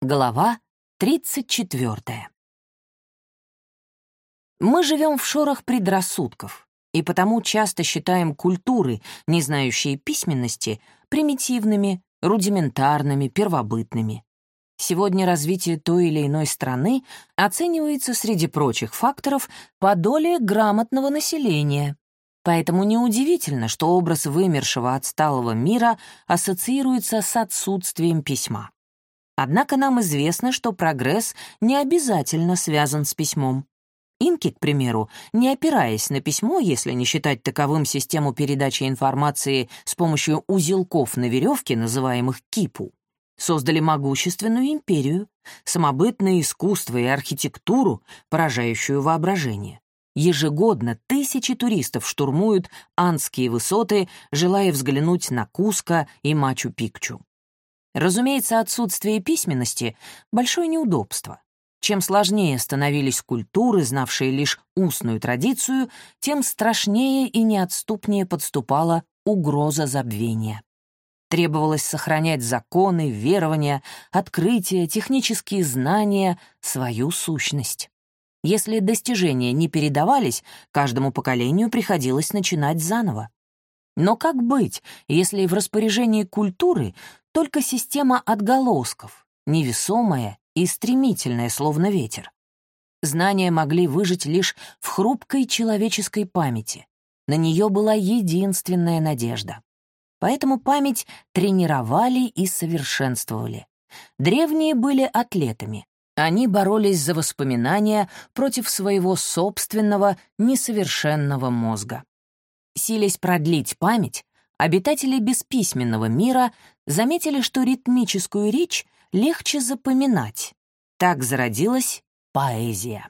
Глава 34. Мы живем в шорах предрассудков, и потому часто считаем культуры, не знающие письменности, примитивными, рудиментарными, первобытными. Сегодня развитие той или иной страны оценивается среди прочих факторов по доле грамотного населения. Поэтому неудивительно, что образ вымершего отсталого мира ассоциируется с отсутствием письма. Однако нам известно, что прогресс не обязательно связан с письмом. Инки, к примеру, не опираясь на письмо, если не считать таковым систему передачи информации с помощью узелков на веревке, называемых кипу, создали могущественную империю, самобытное искусство и архитектуру, поражающую воображение. Ежегодно тысячи туристов штурмуют Андские высоты, желая взглянуть на Куско и Мачу-Пикчу. Разумеется, отсутствие письменности — большое неудобство. Чем сложнее становились культуры, знавшие лишь устную традицию, тем страшнее и неотступнее подступала угроза забвения. Требовалось сохранять законы, верования, открытия, технические знания, свою сущность. Если достижения не передавались, каждому поколению приходилось начинать заново. Но как быть, если в распоряжении культуры только система отголосков, невесомая и стремительная, словно ветер? Знания могли выжить лишь в хрупкой человеческой памяти. На нее была единственная надежда. Поэтому память тренировали и совершенствовали. Древние были атлетами. Они боролись за воспоминания против своего собственного несовершенного мозга. Силясь продлить память, обитатели бесписьменного мира заметили, что ритмическую речь легче запоминать. Так зародилась поэзия.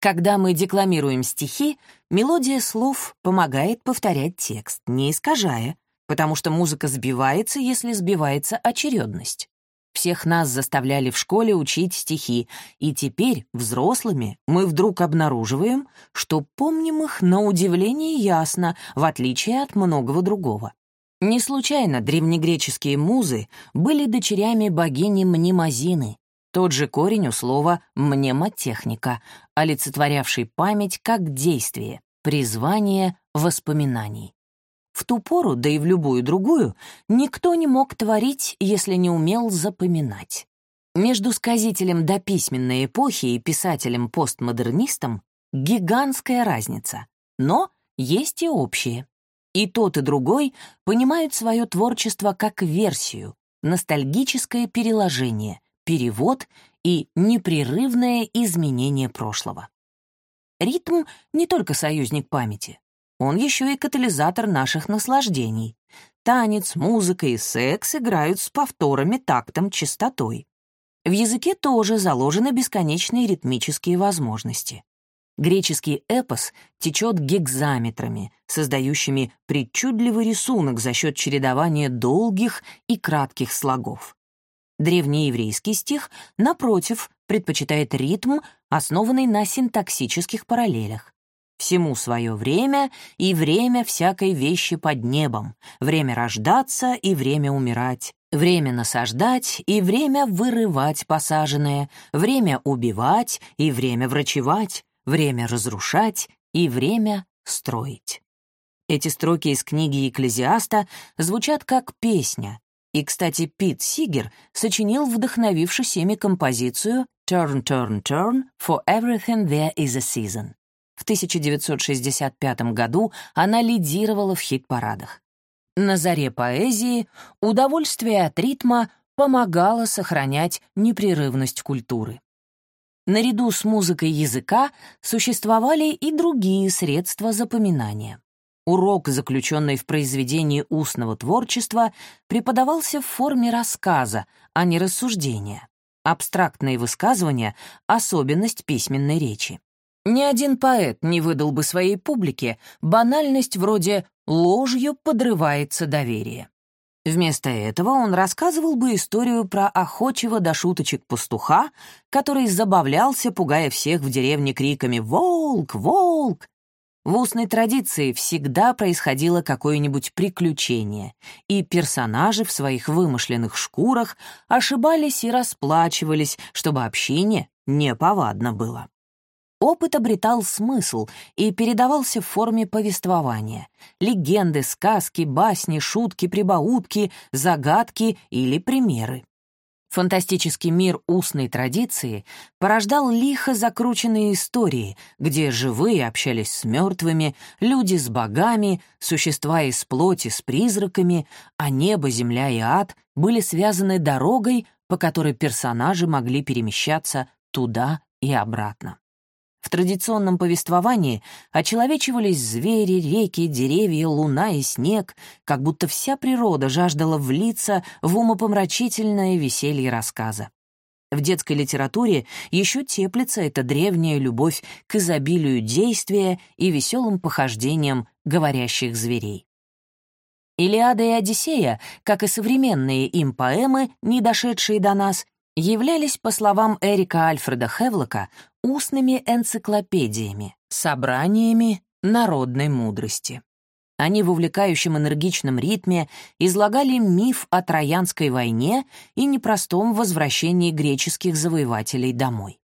Когда мы декламируем стихи, мелодия слов помогает повторять текст, не искажая, потому что музыка сбивается, если сбивается очередность. Всех нас заставляли в школе учить стихи, и теперь, взрослыми, мы вдруг обнаруживаем, что помним их на удивление ясно, в отличие от многого другого. Не случайно древнегреческие музы были дочерями богини Мнемозины, тот же корень у слова «мнемотехника», олицетворявший память как действие, призвание воспоминаний. В ту пору, да и в любую другую, никто не мог творить, если не умел запоминать. Между сказителем дописьменной эпохи и писателем-постмодернистом гигантская разница, но есть и общие. И тот, и другой понимают свое творчество как версию, ностальгическое переложение, перевод и непрерывное изменение прошлого. Ритм — не только союзник памяти, он еще и катализатор наших наслаждений. Танец, музыка и секс играют с повторами, тактом, частотой. В языке тоже заложены бесконечные ритмические возможности. Греческий эпос течет гекзаметрами, создающими причудливый рисунок за счет чередования долгих и кратких слогов. Древнееврейский стих, напротив, предпочитает ритм, основанный на синтаксических параллелях. Всему свое время и время всякой вещи под небом, время рождаться и время умирать, время насаждать и время вырывать посаженное, время убивать и время врачевать, время разрушать и время строить. Эти строки из книги Экклезиаста звучат как песня, и, кстати, Пит Сигер сочинил вдохновившись ими композицию «Turn, turn, turn, for everything there is a season». В 1965 году она лидировала в хит-парадах. На заре поэзии удовольствие от ритма помогало сохранять непрерывность культуры. Наряду с музыкой языка существовали и другие средства запоминания. Урок, заключенный в произведении устного творчества, преподавался в форме рассказа, а не рассуждения. Абстрактные высказывания — особенность письменной речи. Ни один поэт не выдал бы своей публике банальность вроде «ложью подрывается доверие». Вместо этого он рассказывал бы историю про охочего до шуточек пастуха, который забавлялся, пугая всех в деревне криками «Волк! Волк!». В устной традиции всегда происходило какое-нибудь приключение, и персонажи в своих вымышленных шкурах ошибались и расплачивались, чтобы общине неповадно было. Опыт обретал смысл и передавался в форме повествования. Легенды, сказки, басни, шутки, прибаутки, загадки или примеры. Фантастический мир устной традиции порождал лихо закрученные истории, где живые общались с мертвыми, люди с богами, существа из плоти с призраками, а небо, земля и ад были связаны дорогой, по которой персонажи могли перемещаться туда и обратно. В традиционном повествовании очеловечивались звери, реки, деревья, луна и снег, как будто вся природа жаждала влиться в умопомрачительное веселье рассказа. В детской литературе еще теплится эта древняя любовь к изобилию действия и веселым похождениям говорящих зверей. Илиада и Одиссея, как и современные им поэмы, не дошедшие до нас, являлись, по словам Эрика Альфреда Хевлока, устными энциклопедиями, собраниями народной мудрости. Они в увлекающем энергичном ритме излагали миф о Троянской войне и непростом возвращении греческих завоевателей домой.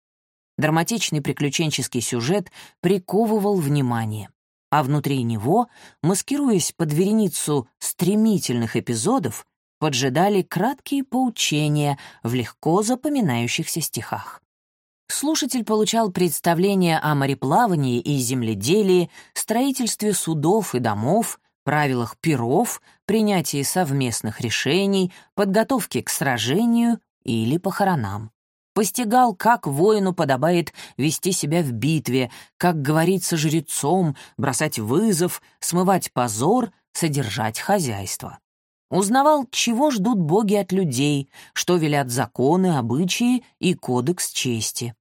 Драматичный приключенческий сюжет приковывал внимание, а внутри него, маскируясь под вереницу стремительных эпизодов, поджидали краткие поучения в легко запоминающихся стихах. Слушатель получал представление о мореплавании и земледелии, строительстве судов и домов, правилах перов, принятии совместных решений, подготовке к сражению или похоронам. Постигал, как воину подобает вести себя в битве, как говорить со жрецом, бросать вызов, смывать позор, содержать хозяйство. Узнавал, чего ждут боги от людей, что велят законы, обычаи и кодекс чести.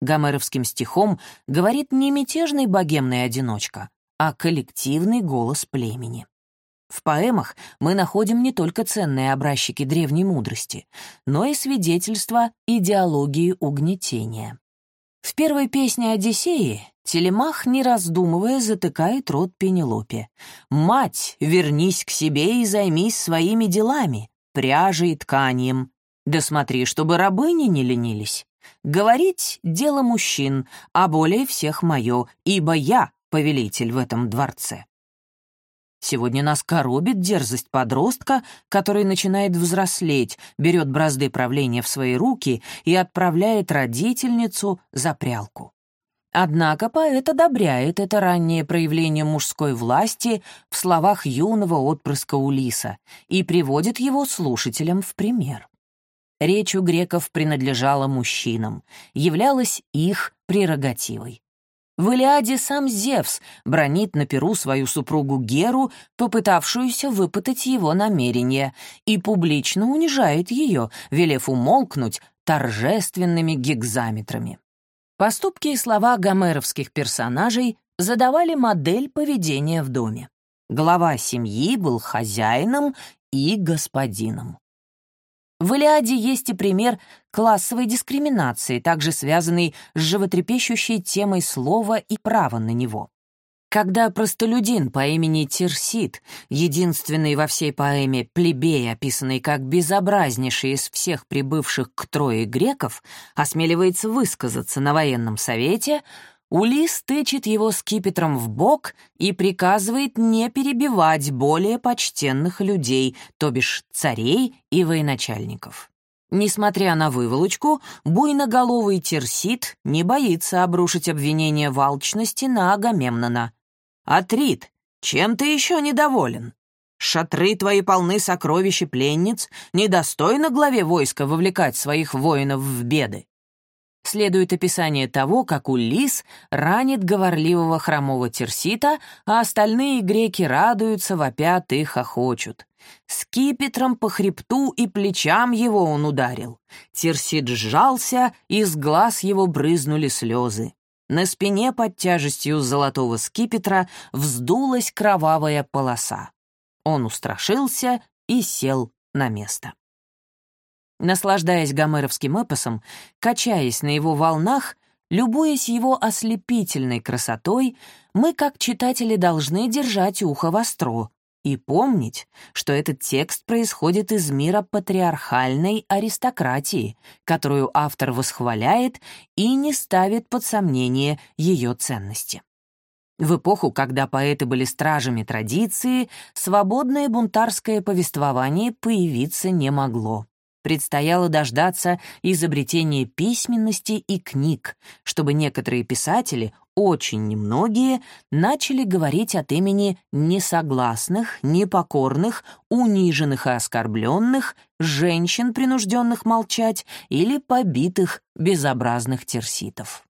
Гомеровским стихом говорит не мятежный богемный одиночка, а коллективный голос племени. В поэмах мы находим не только ценные образчики древней мудрости, но и свидетельства идеологии угнетения. В первой песне Одиссеи Телемах, не раздумывая, затыкает рот Пенелопе. «Мать, вернись к себе и займись своими делами, пряжей тканием. Да смотри, чтобы рабыни не ленились. Говорить — дело мужчин, а более всех мое, ибо я повелитель в этом дворце». Сегодня нас коробит дерзость подростка, который начинает взрослеть, берет бразды правления в свои руки и отправляет родительницу за прялку. Однако поэт одобряет это раннее проявление мужской власти в словах юного отпрыска Улиса и приводит его слушателям в пример. Речь у греков принадлежала мужчинам, являлась их прерогативой. В Илиаде сам Зевс бронит на перу свою супругу Геру, попытавшуюся выпытать его намерения, и публично унижает ее, велев умолкнуть торжественными гигзаметрами. Поступки и слова гомеровских персонажей задавали модель поведения в доме. Глава семьи был хозяином и господином. В «Илиаде» есть и пример классовой дискриминации, также связанный с животрепещущей темой слова и права на него. Когда простолюдин по имени Тирсит, единственный во всей поэме плебей, описанный как безобразнейший из всех прибывших к Трое греков, осмеливается высказаться на военном совете, Улис тычет его скипетром в бок и приказывает не перебивать более почтенных людей, то бишь царей и военачальников. Несмотря на выволочку, буйноголовый Терсит не боится обрушить обвинение в алчности на Агамемнона. Атрит, чем ты еще недоволен? Шатры твои полны сокровищ и пленниц, недостойно главе войска вовлекать своих воинов в беды. Следует описание того, как Улис ранит говорливого хромого Терсита, а остальные греки радуются, вопят и хохочут. Скипетром по хребту и плечам его он ударил. Терсит сжался, и с глаз его брызнули слезы. На спине под тяжестью золотого скипетра вздулась кровавая полоса. Он устрашился и сел на место. Наслаждаясь гомеровским эпосом, качаясь на его волнах, Любуясь его ослепительной красотой, мы, как читатели, должны держать ухо востро и помнить, что этот текст происходит из мира патриархальной аристократии, которую автор восхваляет и не ставит под сомнение ее ценности. В эпоху, когда поэты были стражами традиции, свободное бунтарское повествование появиться не могло. Предстояло дождаться изобретения письменности и книг, чтобы некоторые писатели, очень немногие, начали говорить от имени несогласных, непокорных, униженных и оскорбленных, женщин, принужденных молчать, или побитых безобразных терситов.